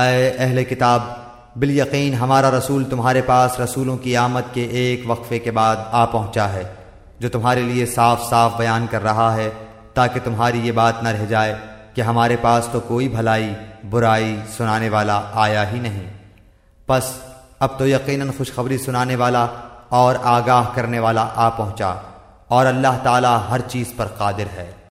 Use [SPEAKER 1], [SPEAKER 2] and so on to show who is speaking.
[SPEAKER 1] اے اہل کتاب، بالیقین ہمارا رسول تمہارے پاس رسولوں کی آمد کے ایک وقفے کے بعد آ پہنچا ہے، جو تمہارے لیے صاف صاف بیان کر رہا ہے، تاکہ تمہاری یہ بات نہ رہ جائے کہ ہمارے پاس تو کوئی بھلائی، برائی سنانے والا آیا ہی نہیں۔ پس اب تو یقیناً خوشخبری سنانے والا اور آگاہ کرنے والا آ پہنچا اور اللہ تعالیٰ ہر چیز پر قادر ہے۔